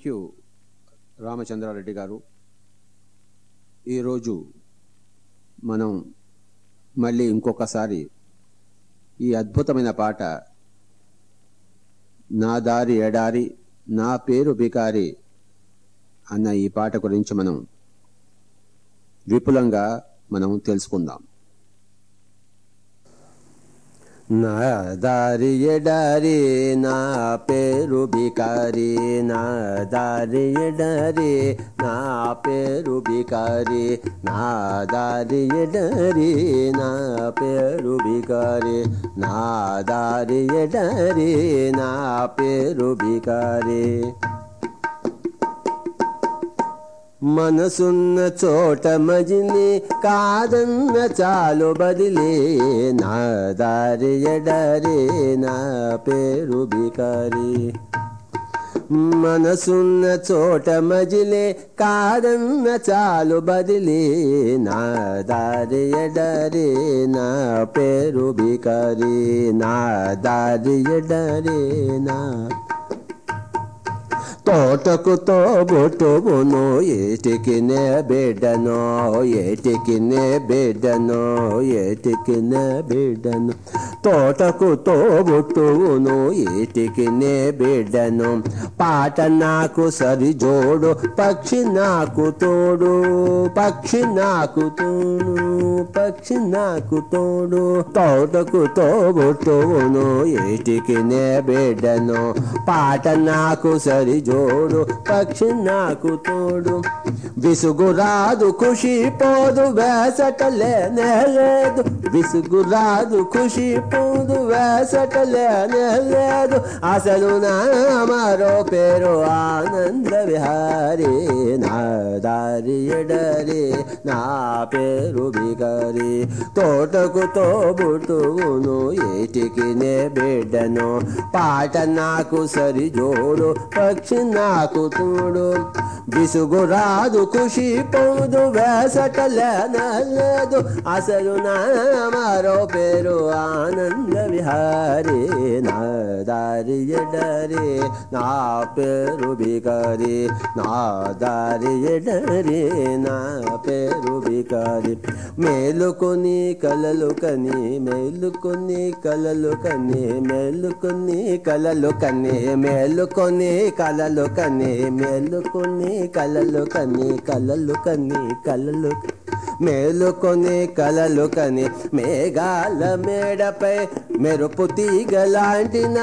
Thank you Ramachandra Reddy గారు. ఈరోజు మనం మళ్ళీ ఇంకొకసారి ఈ అద్భుతమైన పాట నా దారి ఎడారి నా పేరు బికారి అన్న ఈ పాట గురించి మనం విపులంగా మనం తెలుసుకుందాం. నా దారి ఎడారి నా పేరు బికారి నా దారి ఎడారి నా పేరు బికారి నా దారి ఎడారి నా పేరు బికారి నా దారి ఎడారి నా పేరు బికారి మనసున్న చోట మజిని కాదన్న చాలు బదిలే నా దారి ఎడరే నా పేరు బికారి. మనసున్న చోట మజిలే కాదన్న చాలు బదిలే నా దారి ఎడరే నా పేరు బికారి. నా దారి ఎడరే నా తోటకు తోబుట్టువును ఏటికి నే బిడ్డను ఏటికి నే బిడ్డను ఏటికి నే బిడ్డను. తోటకు తోబుట్టువును ఏటికి నే బిడ్డను పాట నాకు సరిజోడు పక్షి నాకు తోడు పక్షి నాకు తోడు పక్షి నాకు తోడు. తోటకు తోబుట్టువును ఏటికి నే బిడ్డను పాట నాకు సరిజోడు తోడు పక్షి నాకు తోడు. విసుగు రాదు ఖుషి పోదు వేసటలేనే లేదు. విసుగు రాదు ఖుషి పోదు వేసటలేనే లేదు. అసలు నా మరో పేరు ఆనంద విహారి నా దారి ఎడరి నా పేరు బిగరి. తోటకు తోబుట్టువును ఏటికి నే బిడ్డను. పాట నాకు సరి జోడు పక్షి నాకు తోడు. విసుగు రాదు ఖుషి పోదు వేసటలేదు అసలు నా మరో పేరు ఆనంద విహారీ నా. దారి ఎడరి నా పేరు బికారి నా దారి ఎడరి నా పేరు బికారి మేలుకొని కలలు కని మేలుకొని కలలు కని మేలుకొని కలలు కని మేలుకొని కలలు కని మేలుకొని కలలు కని కలలు కని కలలు మేలుకొని కలలు కని మేఘాల మేడపై మెరుపు తీగలాంటిన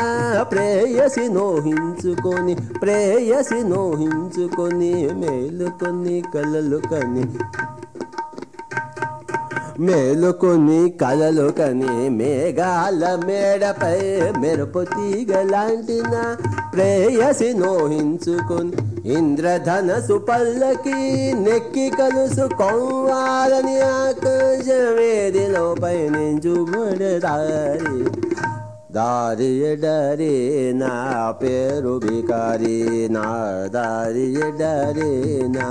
ప్రేయసి నోహించుకొని ప్రేయసి నోహించుకొని మేలుకొని కలలు కని మేలుకొని కలలు కని మేఘాల మేడపై మెరుపు తీగలాంటిన ప్రేయసి నోహించుకొని ఇంద్రధనసు పల్లకి నెక్కి కలుసు కొవ్వాలని ఆకాశవేదిలో పయనించుబడదారి దారి ఎడరి నా పేరు బికారి. నా దారి ఎడరి నా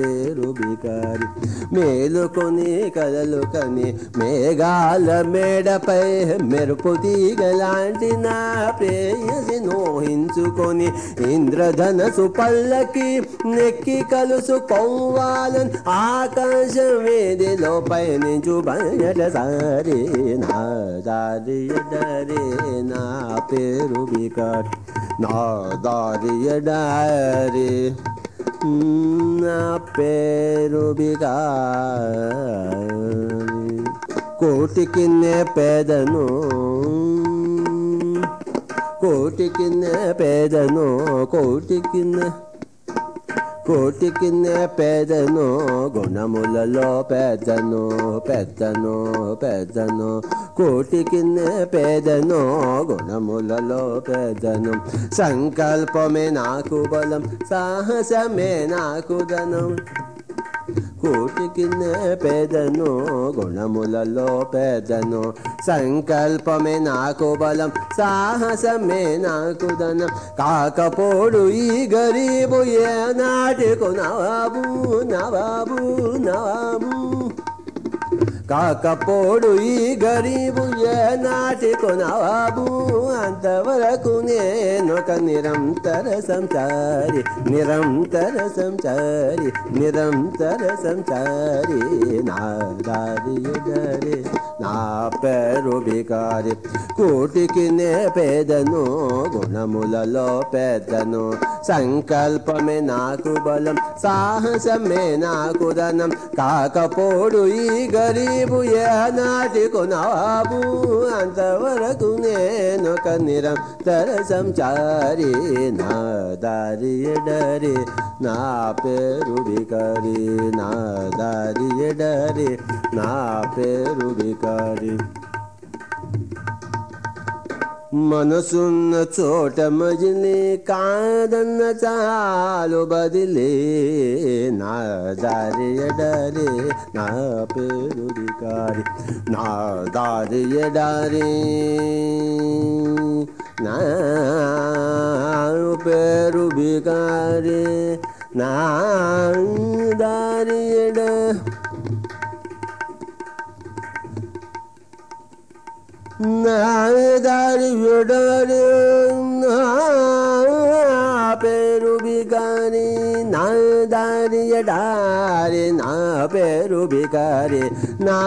పేరు బికారి. మేలుకొని కలలు కని మేఘాల మేడపై మెరుపు తీగలాంటి నా ప్రేయసి నోహించుకొని ఇంద్రధనసు పల్లకి నెక్కి కలుసు కొవ్వాలన్ ఆకాశం వేదిలో పయనించు బయట సారి నా దారి ఎడరి నా పేరు బికార్ నా దారి ఎడారి నా పేరు బికారి కోటికి నే పేదను కోటికి నే పేదను కోటికి నే కోటి కిన్నే పేదను గుణములలో పెద్దను పెద్దను పెద్దను. కోటి కిన్నే పేదను గుణములలో పెద్దను సంకల్పమే నాకు బలం సాహసమే నాకు ధనం. కోటికి కింద పేదను గుణములలో పేదను. సంకల్పమే నాకు బలం సాహసమే నాకు ధనం. కాకపోడు ఈ గరీబు ఏ నాటికు నవాబు నవాబు నవాబు. కాకపోడు ఈ గరీబు ఏనాటికు నవాబు అంతవరకు నేనొక నిరంతర సంచారి నిరంతర సంచారి నిరంతర సంచారి. నా దారి ఎడరి నా పేరు బికారి కోటికి నే పేదను గుణములలో పెద్దను. సంకల్పమే నాకు బలం సాహసమే నాకు ధనం. కాకపోడు ఈ గరీబు ఏనాటికు నవాబు అంతవరకు నేనొక నిరంతర సంచారి నా దారి ఎడరి నా పేరు బికారి నా దారి ఎడరి నా పేరు బికారి మనసున్న చోట మజిలి కాదన్న చాలు బదిలే నా దారి ఎడారి నా పేరు బికారి నా దారి ఎడారి నా పేరు బికారి నా దారి பெருபிகானே దారి ఎడారి నా పేరు బిగారి నా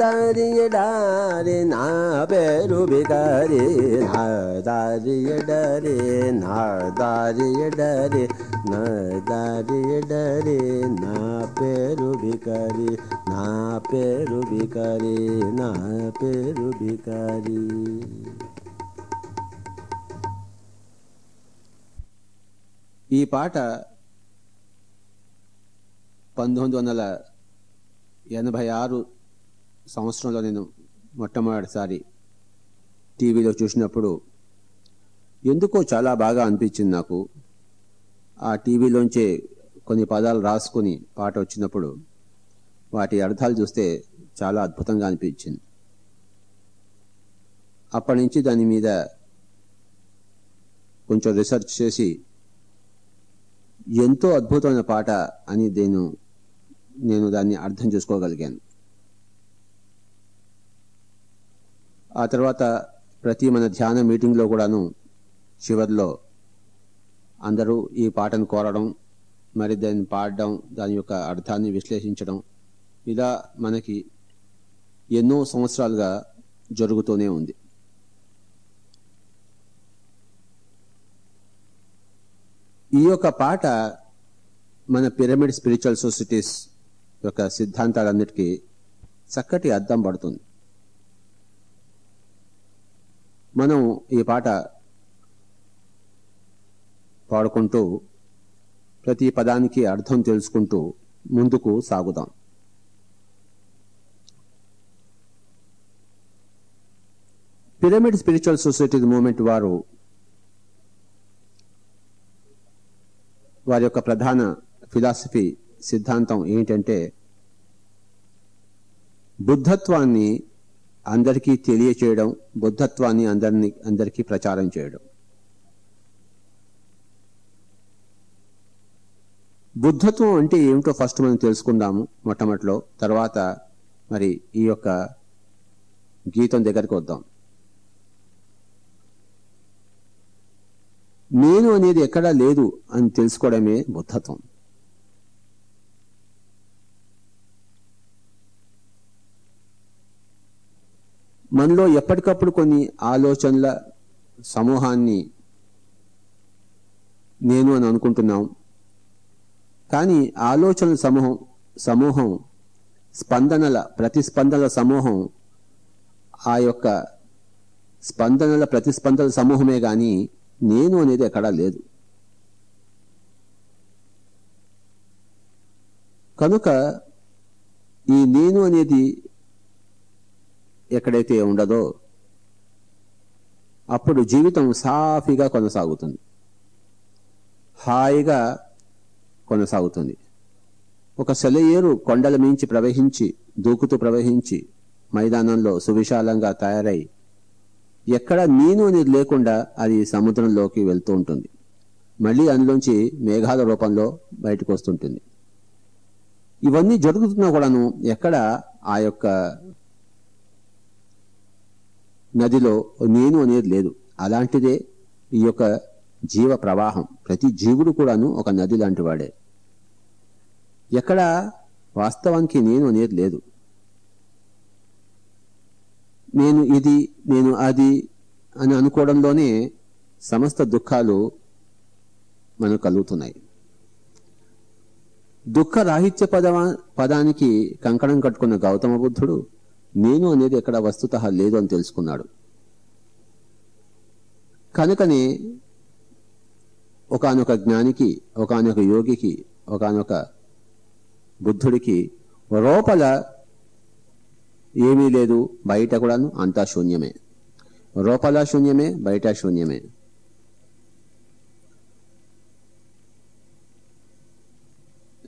దారి ఎడారి నా పేరు బిగారి నా దారి ఎడారి నా దారి ఎడారి నా దారి ఎడారి నా పేరు బికారి నా పేరు బికారి నా పేరు బికారి ఈ పాట పంతొమ్మిది వందల ఎనభై ఆరు సంవత్సరంలో నేను మొట్టమొదటిసారి టీవీలో చూసినప్పుడు ఎందుకో చాలా బాగా అనిపించింది నాకు. ఆ టీవీలోంచే కొన్ని పదాలు రాసుకుని పాట వచ్చినప్పుడు వాటి అర్థాలు చూస్తే చాలా అద్భుతంగా అనిపించింది. అప్పటి నుంచి దాని మీద కొంచెం రీసెర్చ్ చేసి ఎంతో అద్భుతమైన పాట అని నేను నేను దాన్ని అర్థం చేసుకోగలిగాను. ఆ తర్వాత ప్రతి మన ధ్యాన మీటింగ్లో కూడాను చివరిలో అందరూ ఈ పాటను కోరడం మరి దాన్ని పాడడం దాని యొక్క అర్థాన్ని విశ్లేషించడం ఇలా మనకి ఎన్నో సంవత్సరాలుగా జరుగుతూనే ఉంది. ఈ యొక్క పాట మన పిరమిడ్ స్పిరిచువల్ సొసైటీస్ యొక్క సిద్ధాంతాలన్నిటికీ చక్కటి అద్దం పడుతుంది. మనం ఈ పాట పాడుకుంటూ ప్రతి పదానికి అర్థం తెలుసుకుంటూ ముందుకు సాగుదాం. పిరమిడ్ స్పిరిచువల్ సొసైటీ మూమెంట్ వారు వారి యొక్క ప్రధాన ఫిలాసఫీ సిద్ధాంతం ఏంటంటే బుద్ధత్వాన్ని అందరికీ తెలియచేయడం బుద్ధత్వాన్ని అందరిని అందరికీ ప్రచారం చేయడం. బుద్ధత్వం అంటే ఏమిటో ఫస్ట్ మనం తెలుసుకుందాము మొట్టమొదటిలో తర్వాత మరి ఈ యొక్క గీతం దగ్గరికి వద్దాం. నేను అనేది ఎక్కడా లేదు అని తెలుసుకోవడమే బుద్ధత్వం. మనలో ఎప్పటికప్పుడు కొన్ని ఆలోచనల సమూహాన్ని నేను అని అనుకుంటున్నాం. కానీ ఆలోచనల సమూహం సమూహం స్పందనల ప్రతిస్పందనల సమూహం ఆ యొక్క స్పందనల ప్రతిస్పందనల సమూహమే కానీ నేను అనేది ఎక్కడా లేదు. కనుక ఈ నేను అనేది ఎక్కడైతే ఉండదో అప్పుడు జీవితం సాఫీగా కొనసాగుతుంది. హాయిగా కొనసాగుతుంది. ఒక సెలయేరు కొండల మించి ప్రవహించి దూకుతూ ప్రవహించి మైదానంలో సువిశాలంగా తయారై ఎక్కడ నేను అనేది లేకుండా అది సముద్రంలోకి వెళ్తూ ఉంటుంది. మళ్ళీ అందులోంచి మేఘాల రూపంలో బయటకు వస్తుంటుంది. ఇవన్నీ జరుగుతున్నా కూడాను ఎక్కడ ఆ యొక్క నదిలో నేను అనేది లేదు. అలాంటిదే ఈ యొక్క జీవ ప్రవాహం. ప్రతి జీవుడు కూడాను ఒక నది లాంటి వాడే. ఎక్కడ వాస్తవానికి నేను అనేది లేదు. నేను ఇది నేను అది అని అనుకోవడంలోనే సమస్త దుఃఖాలు మనకు కలుగుతున్నాయి. దుఃఖ రాహిత్య పదవా పదానికి కంకణం కట్టుకున్న గౌతమ బుద్ధుడు నేను అనేది ఎక్కడ వస్తుత లేదు అని తెలుసుకున్నాడు. కనుకనే ఒకనొక జ్ఞానికి ఒకనొక యోగికి ఒకనొక బుద్ధుడికి లోపల ఏమీ లేదు బయట కూడాను అంతా శూన్యమే. లోపల శూన్యమే బయట శూన్యమే.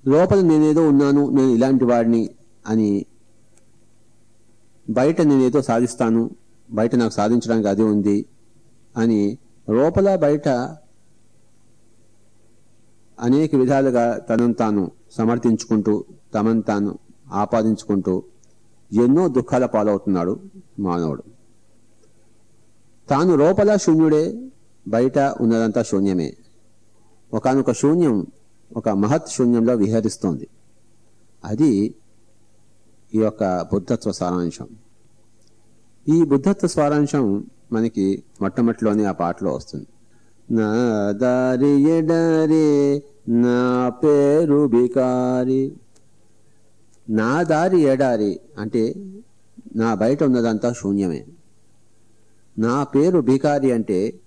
లోపల నేనేదో ఉన్నాను నేను ఇలాంటి వాడిని అని బయట నేనేదో సాధిస్తాను బయట నాకు సాధించడానికి అది ఉంది అని లోపల బయట అనేక విధాలుగా తనను తాను సమర్థించుకుంటూ తమను తాను ఆపాదించుకుంటూ ఎన్నో దుఃఖాల పాలవుతున్నాడు మానవుడు. తాను లోపల శూన్యుడే బయట ఉన్నదంతా శూన్యమే. ఒకనొక శూన్యం ఒక మహత్ శూన్యంలో విహరిస్తోంది. అది ఈ యొక్క బుద్ధత్వ సారాంశం. ఈ బుద్ధత్వ సారాంశం మనకి మొట్టమొదటిలోనే ఆ పాటలో వస్తుంది. నా దారి ఎడారి నా పేరు బికారి. నా దారి ఎడారి అంటే నా బయట ఉన్నదంతా శూన్యమే. నా పేరు బికారి అంటే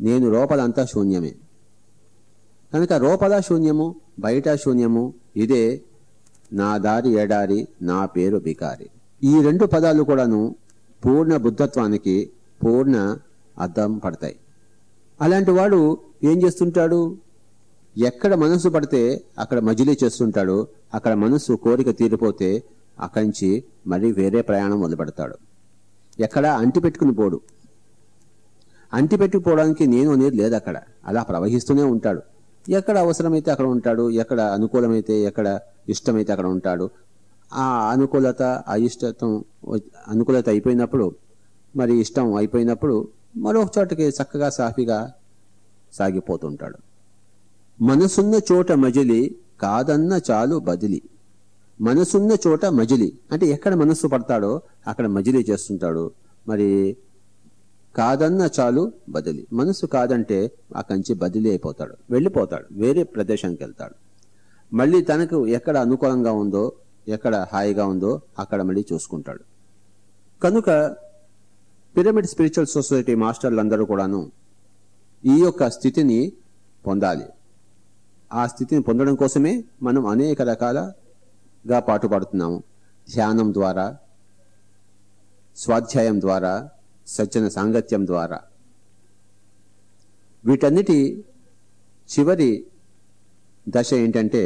నేను లోపలంతా శూన్యమే. కనుక లోపల శూన్యము బయట శూన్యము ఇదే నా దారి ఎడారి నా పేరు బికారి. ఈ రెండు పదాలు కూడాను పూర్ణ బుద్ధత్వానికి పూర్ణ అర్థం పడతాయి. అలాంటి వాడు ఏం చేస్తుంటాడు? ఎక్కడ మనసు పడితే అక్కడ మజిలీ చేస్తుంటాడు. అక్కడ మనసు కోరిక తీరిపోతే అక్కడి నుంచి మళ్ళీ వేరే ప్రయాణం మొదలుపెడతాడు. ఎక్కడ అంటి పెట్టుకుని పోడు. అంటి పెట్టుకుపోవడానికి నేను అనేది లేదు అక్కడ. అలా ప్రవహిస్తూనే ఉంటాడు. ఎక్కడ అవసరమైతే అక్కడ ఉంటాడు ఎక్కడ అనుకూలమైతే ఎక్కడ ఇష్టమైతే అక్కడ ఉంటాడు. ఆ అనుకూలత అయిష్టతం అనుకూలత అయిపోయినప్పుడు మరి ఇష్టం అయిపోయినప్పుడు మరొక చోటకి చక్కగా సాఫీగా సాగిపోతుంటాడు. మనసున్న చోట మజిలి కాదన్న చాలు బదిలి. మనసున్న చోట మజిలి. అంటే ఎక్కడ మనస్సు పడతాడో అక్కడ మజిలీ చేస్తుంటాడు. మరి కాదన్న చాలు బదిలీ. మనసు కాదంటే అక్కడి నుంచి బదిలీ అయిపోతాడు. వెళ్ళిపోతాడు. వేరే ప్రదేశానికి వెళ్తాడు. మళ్ళీ తనకు ఎక్కడ అనుకూలంగా ఉందో ఎక్కడ హాయిగా ఉందో అక్కడ మళ్ళీ చూసుకుంటాడు. కనుక పిరమిడ్ స్పిరిచువల్ సొసైటీ మాస్టర్లందరూ కూడాను ఈ యొక్క స్థితిని పొందాలి. ఆ స్థితిని పొందడం కోసమే మనం అనేక రకాలగా పాటుపడుతున్నాము. ధ్యానం ద్వారా స్వాధ్యాయం ద్వారా సజ్జన సాంగత్యం ద్వారా. వీటన్నిటి చివరి దశ ఏంటంటే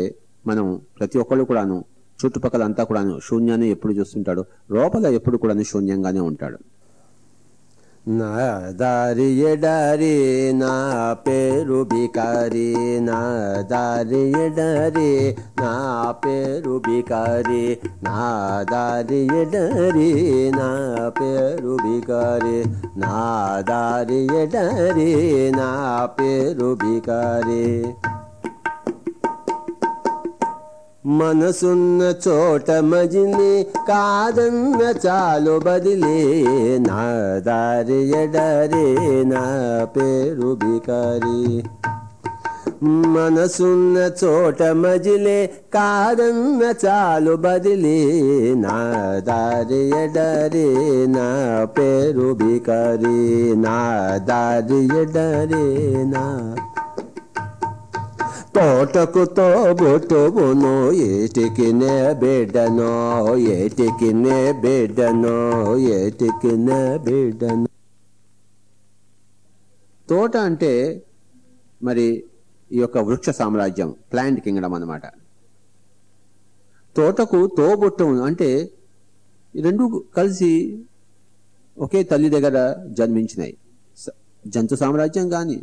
మనం ప్రతి ఒక్కళ్ళు కూడాను చుట్టుపక్కల అంతా కూడాను శూన్యాన్ని ఎప్పుడు చూస్తుంటాడు? లోపల ఎప్పుడు కూడాను శూన్యంగానే ఉంటాడు. నా దారి ఎడారి నా పేరు బికారి నా దారి ఎడారి నా పేరు బికారి నా దారి ఎడారి నా పేరు బికారి నా దారి ఎడారి నా పేరు బికారి మనసున్న చోట మజిని కాదన్న చాలు బదిలే. నా దారి ఎడరే నా పేరు బికారి. మనసున్న చోట మజిలే కాదన్న చాలు బదిలే. నా దారి ఎడరే నా పేరు బికారి. నా దారి ఎడరే నా తోటకు తోబుట్టువును ఏటికినే బిడ్డను ఏటికి నే బిడ్డను ఏటికి బిడ్డను. తోట అంటే మరి ఈ యొక్క వృక్ష సామ్రాజ్యం ప్లాంట్ కింగ్డమ్ అన్నమాట. తోటకు తోబుట్టం అంటే ఈ రెండు కలిసి ఒకే తల్లి దగ్గర జన్మించినాయి. జంతు సామ్రాజ్యం కానీ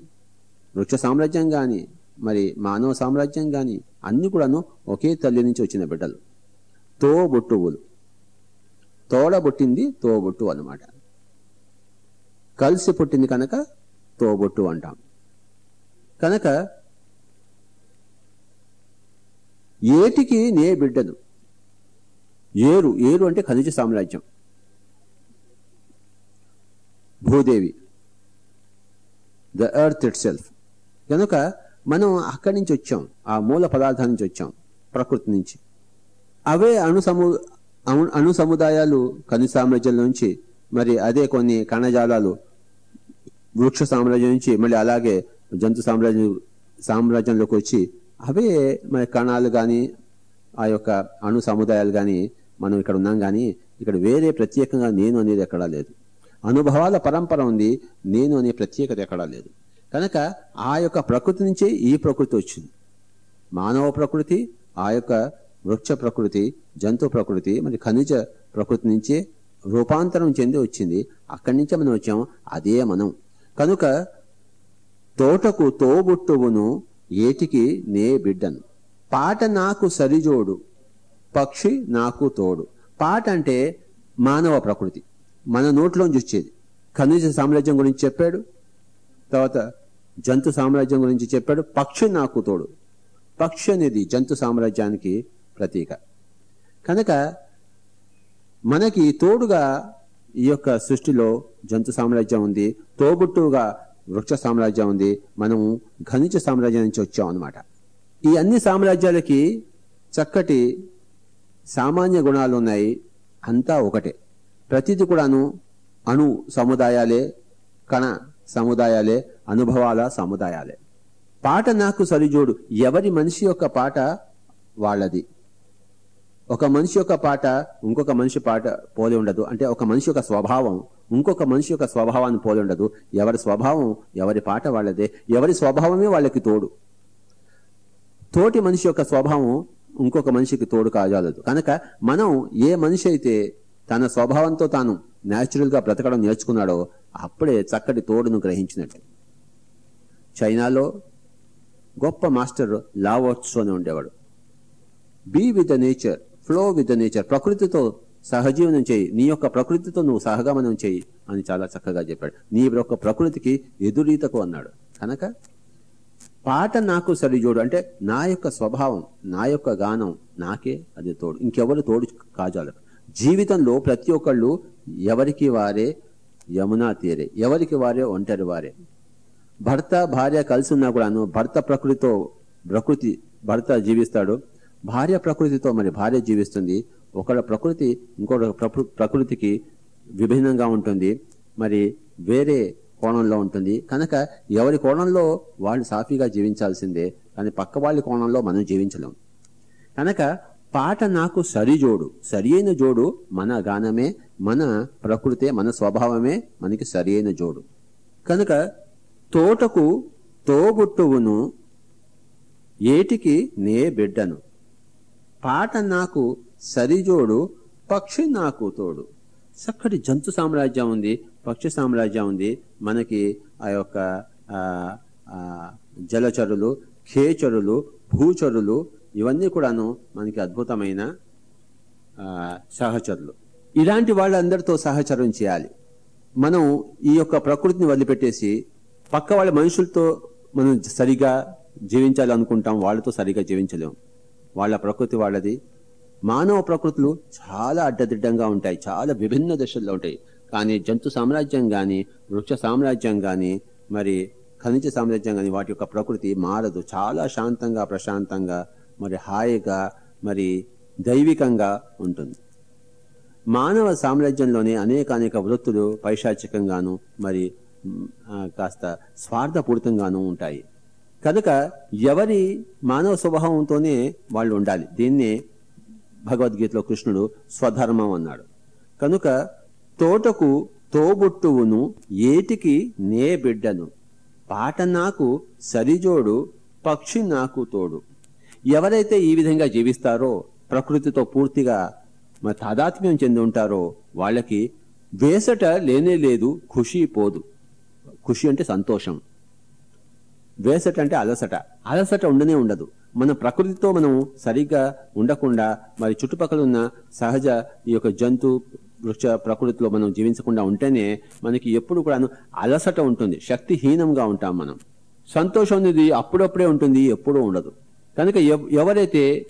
వృక్ష సామ్రాజ్యం కానీ మరి మానవ సామ్రాజ్యం కానీ అన్ని కూడాను ఒకే తల్లి నుంచి వచ్చిన బిడ్డలు. తోబొట్టువులు. తోడబొట్టింది తోబొట్టు అనమాట కలిసి పుట్టింది కనుక తోబొట్టు అంటాం. కనుక ఏటికి నే బిడ్డను ఏరు. ఏరు అంటే ఖనిజ సామ్రాజ్యం. భూదేవి. The earth itself. కనుక మనం అక్కడి నుంచి వచ్చాం ఆ మూల పదార్థాల నుంచి వచ్చాం ప్రకృతి నుంచి. అవే అణు సము అణు- సముదాయాలు ఖనిజ సామ్రాజ్యం నుంచి మరి అదే కొన్ని కణజాలాలు వృక్ష సామ్రాజ్యం నుంచి మళ్ళీ అలాగే జంతు సామ్రాజ్యం సామ్రాజ్యంలోకి వచ్చి అవే మరి కణాలు కానీ ఆ యొక్క అణు సముదాయాలు కానీ మనం ఇక్కడ ఉన్నాం కానీ ఇక్కడ వేరే ప్రత్యేకంగా నేను అనేది ఎక్కడా లేదు. అనుభవాల పరంపర ఉంది నేను అనే ప్రత్యేకత ఎక్కడా లేదు. కనుక ఆ యొక్క ప్రకృతి నుంచే ఈ ప్రకృతి వచ్చింది. మానవ ప్రకృతి ఆ యొక్క వృక్ష ప్రకృతి జంతు ప్రకృతి మరి ఖనిజ ప్రకృతి నుంచే రూపాంతరం చెంది వచ్చింది. అక్కడి నుంచే మనం వచ్చాం అదే మనం. కనుక తోటకు తోబుట్టువును ఏటికి నే బిడ్డను. పాట నాకు సరిజోడు పక్షి నాకు తోడు. పాట అంటే మానవ ప్రకృతి. మన నోట్లోంచి వచ్చేది. ఖనిజ సామ్రాజ్యం గురించి చెప్పాడు. తర్వాత జంతు సామ్రాజ్యం గురించి చెప్పాడు. పక్షి నాకు తోడు. పక్షి అనేది జంతు సామ్రాజ్యానికి ప్రతీక. కనుక మనకి తోడుగా ఈ యొక్క సృష్టిలో జంతు సామ్రాజ్యం ఉంది. తోబుట్టుగా వృక్ష సామ్రాజ్యం ఉంది. మనము ఖనిజ సామ్రాజ్యం నుంచి వచ్చాం అన్నమాట. ఈ అన్ని సామ్రాజ్యాలకి చక్కటి సామాన్య గుణాలు ఉన్నాయి. అంతా ఒకటే. ప్రతిది కూడాను అణు సముదాయాలే కణ సముదాయాలే అనుభవాల సముదాయాలే. పాట నాకు సరిజోడు. ఎవరి మనిషి యొక్క పాట వాళ్ళది? ఒక మనిషి యొక్క పాట ఇంకొక మనిషి పాట పోలి ఉండదు. అంటే ఒక మనిషి యొక్క స్వభావం ఇంకొక మనిషి యొక్క స్వభావాన్ని పోలి ఉండదు. ఎవరి స్వభావం ఎవరి పాట వాళ్ళదే. ఎవరి స్వభావమే వాళ్ళకి తోడు. తోటి మనిషి యొక్క స్వభావం ఇంకొక మనిషికి తోడు కాజాలదు. కనుక మనం ఏ మనిషి అయితే తన స్వభావంతో తాను న్యాచురల్గా బ్రతకడం నేర్చుకున్నాడో అప్పుడే చక్కటి తోడును గ్రహించినట్టు చైనాలో గొప్ప మాస్టర్ లావోట్స్ అని ఉండేవాడు. Be with the nature flow with the nature ప్రకృతితో సహజీవనం చేయి నీ యొక్క ప్రకృతితో నువ్వు సహగమనం చేయి అని చాలా చక్కగా చెప్పాడు. నీ యొక్క ప్రకృతికి ఎదురీతకు అన్నాడు. కనుక పాట నాకు సరిజోడు అంటే నా యొక్క స్వభావం నా యొక్క గానం నాకే అది తోడు. ఇంకెవరు తోడు కాజాలు జీవితంలో ప్రతి ఒక్కళ్ళు ఎవరికి వారే యమునా తీరే ఎవరికి వారే ఒంటరి వారే. భర్త భార్య కలిసి ఉన్నా కూడాను భర్త ప్రకృతితో ప్రకృతి భర్త జీవిస్తాడు. భార్య ప్రకృతితో మరి భార్య జీవిస్తుంది. ఒకళ్ళ ప్రకృతి ఇంకొక ప్రకృ- ప్రకృతికి విభిన్నంగా ఉంటుంది. మరి వేరే కోణంలో ఉంటుంది. కనుక ఎవరి కోణంలో వాళ్ళు సాఫీగా జీవించాల్సిందే. కానీ పక్క వాళ్ళ కోణంలో మనం జీవించలేం. కనుక పాట నాకు సరిజోడు సరి అయిన జోడు మన గానమే మన ప్రకృతే మన స్వభావమే మనకి సరి అయిన జోడు. కనుక తోటకు తోబుట్టువును ఏటికి నే బిడ్డను. పాట నాకు సరిజోడు పక్షి నాకు తోడు. చక్కటి జంతు సామ్రాజ్యం ఉంది పక్షి సామ్రాజ్యం ఉంది. మనకి ఆ యొక్క జలచరులు ఖేచరులు భూచరులు ఇవన్నీ కూడాను మనకి అద్భుతమైన సహచరులు. ఇలాంటి వాళ్ళందరితో సహచరం చేయాలి. మనం ఈ యొక్క ప్రకృతిని వదిలిపెట్టేసి పక్క వాళ్ళ మనుషులతో మనం సరిగా జీవించాలి అనుకుంటాం వాళ్ళతో సరిగా జీవించలేం. వాళ్ళ ప్రకృతి వాళ్ళది. మానవ ప్రకృతులు చాలా అడ్డదిడ్డంగా ఉంటాయి చాలా విభిన్న దశల్లో ఉంటాయి. కానీ జంతు సామ్రాజ్యం కానీ వృక్ష సామ్రాజ్యం కానీ మరి ఖనిజ సామ్రాజ్యం కానీ వాటి యొక్క ప్రకృతి మారదు. చాలా శాంతంగా ప్రశాంతంగా మరి హాయిగా మరి దైవికంగా ఉంటుంది. మానవ సామ్రాజ్యంలోనే అనేక అనేక వృత్తులు పైశాచికంగాను మరి కాస్త స్వార్థపూరితంగానూ ఉంటాయి. కనుక ఎవరి మానవ స్వభావంతోనే వాళ్ళు ఉండాలి. దీన్నే భగవద్గీతలో కృష్ణుడు స్వధర్మం అన్నాడు. కనుక తోటకు తోబుట్టువును ఏటికి నే బిడ్డను పాట నాకు సరిజోడు పక్షి నాకు తోడు. ఎవరైతే ఈ విధంగా జీవిస్తారో ప్రకృతితో పూర్తిగా మరి తాదాత్మ్యం చెంది ఉంటారో వాళ్ళకి వేసట లేనే లేదు ఖుషి పోదు. ఖుషి అంటే సంతోషం. వేసట అంటే అలసట. అలసట ఉండనే ఉండదు. మన ప్రకృతితో మనం సరిగ్గా ఉండకుండా మరి చుట్టుపక్కల ఉన్న సహజ ఈ యొక్క జంతు వృక్ష ప్రకృతిలో మనం జీవించకుండా ఉంటేనే మనకి ఎప్పుడు కూడాను అలసట ఉంటుంది. శక్తిహీనంగా ఉంటాం మనం. సంతోషం అనేది అప్పుడప్పుడే ఉంటుంది ఎప్పుడూ ఉండదు. కనుక ఎవరైతే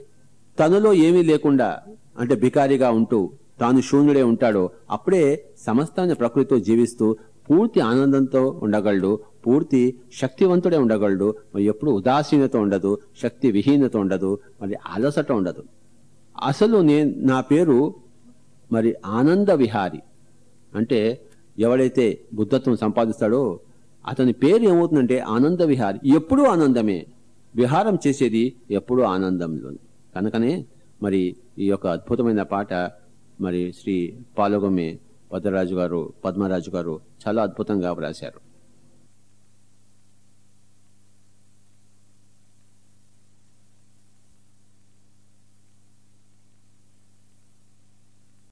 తనలో ఏమీ లేకుండా అంటే బికారిగా ఉంటూ తాను శూన్యుడే ఉంటాడో అప్పుడే సమస్తాన్ని ప్రకృతితో జీవిస్తూ పూర్తి ఆనందంతో ఉండగలడు పూర్తి శక్తివంతుడే ఉండగలడు మరి ఎప్పుడు ఉదాసీనత ఉండదు శక్తి విహీనత ఉండదు మరి అలసట ఉండదు. అసలు నేను నా పేరు మరి ఆనంద విహారి. అంటే ఎవడైతే బుద్ధత్వం సంపాదిస్తాడో అతని పేరు ఏమవుతుందంటే ఆనంద విహారి. ఎప్పుడూ ఆనందమే. విహారం చేసేది ఎప్పుడూ ఆనందంలో కనుకనే మరి ఈ యొక్క అద్భుతమైన పాట మరి శ్రీ పాలగొమ్మే భద్రరాజు గారు పద్మరాజు గారు చాలా అద్భుతంగా వ్రాశారు